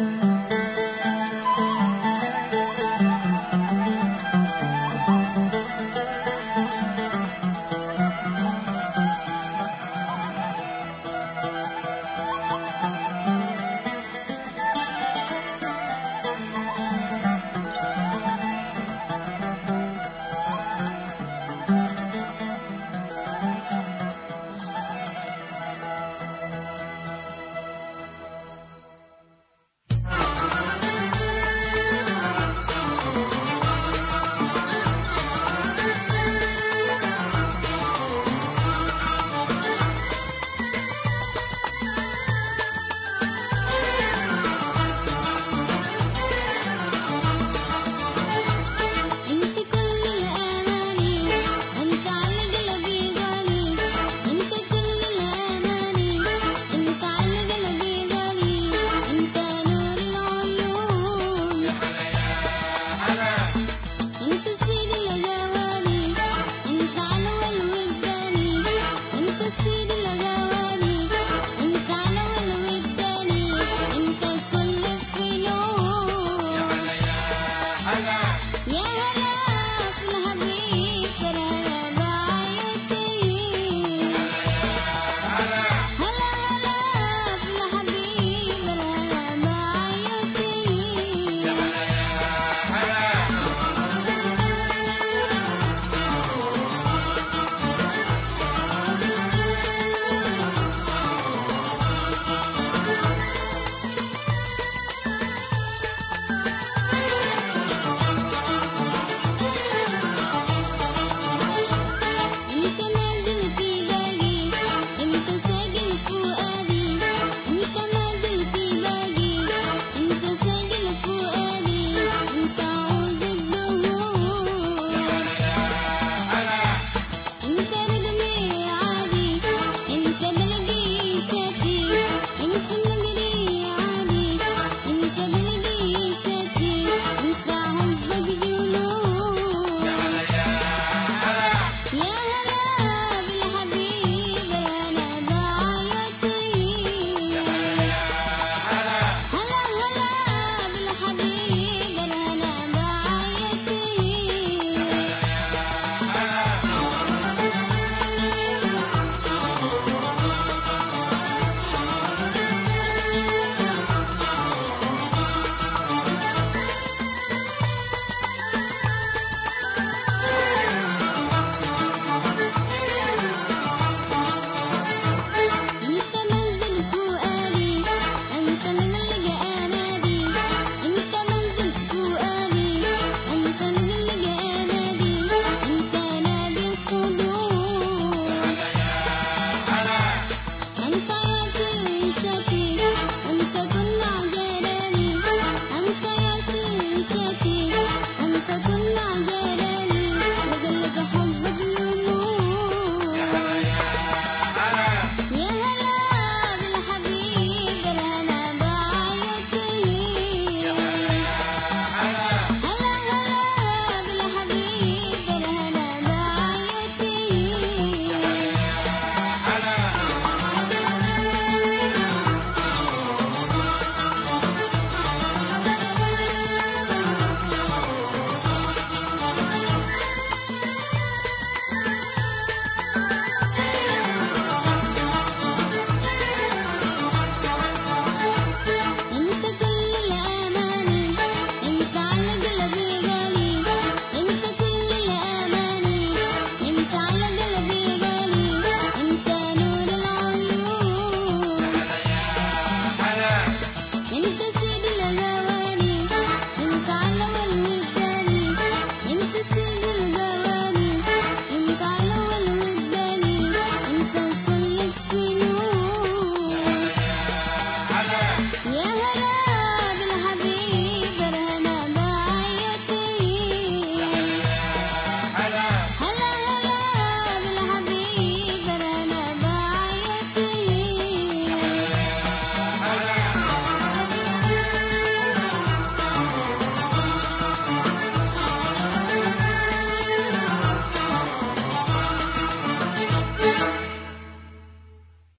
Mm-hmm.